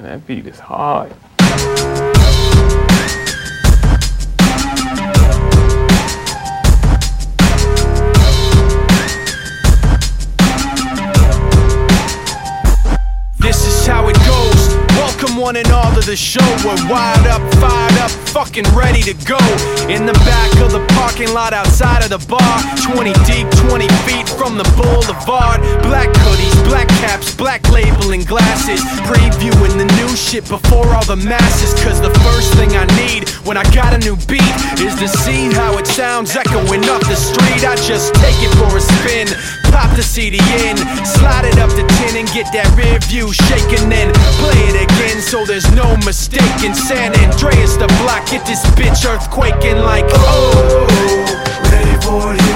That beat is hard. This is how it goes. Welcome one and all to the show. We're wired up, fired up, fucking ready to go. In the back of the parking lot outside of the bar. 20 deep, 20 feet from the boulevard. Black black black labeling glasses. Previewing the new shit before all the masses. Cause the first thing I need when I got a new beat is to see how it sounds echoing up the street. I just take it for a spin. Pop the CD in, slide it up to 10 and get that rear view shaking, then play it again so there's no mistake. mistaking. San Andreas the block, get this bitch earthquaking like oh. Ready for it,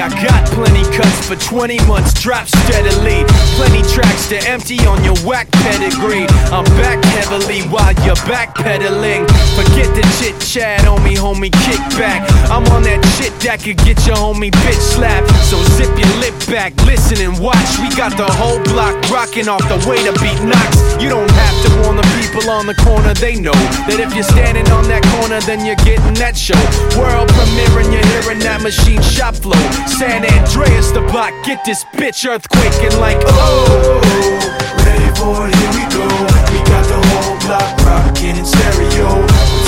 I got plenty cuts for 20 months, drop steadily. Plenty tracks to empty on your whack pedigree. I'm back heavily while you're backpedaling. Forget the chit chat, homie, homie, kick back. I'm on that shit that could get your homie bitch slapped. So zip your lip back, listen and watch. We got the whole block rocking off the way to beat knocks. You don't have to warn the people on the corner, they know that if you're standing on that corner, then you're getting that show. World premiere and you're hearing that machine shop flow. San Andreas the block, get this bitch earthquaking like oh. ready for it, here we go. We got the whole block rocking in stereo.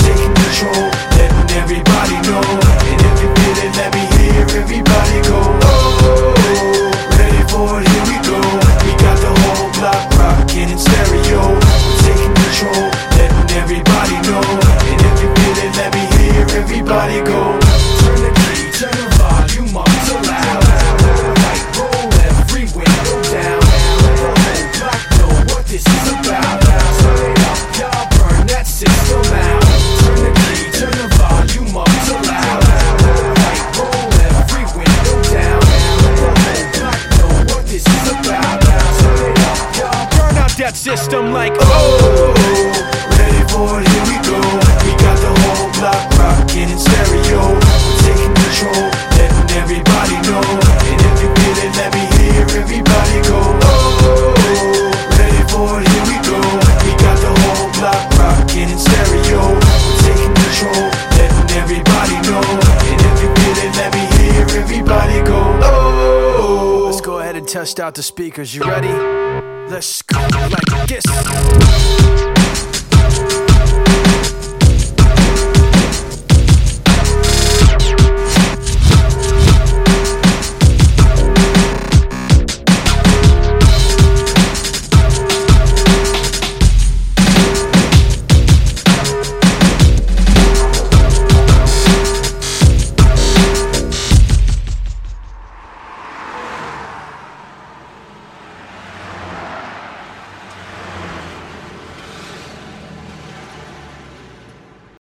Taking control, letting everybody know. And if you feel it, let me hear everybody go. Oh, ready for it, here we go. We got the whole block rocking in stereo. Taking control, letting everybody know. System like oh. Ready for and test out the speakers. You ready? Let's go like this.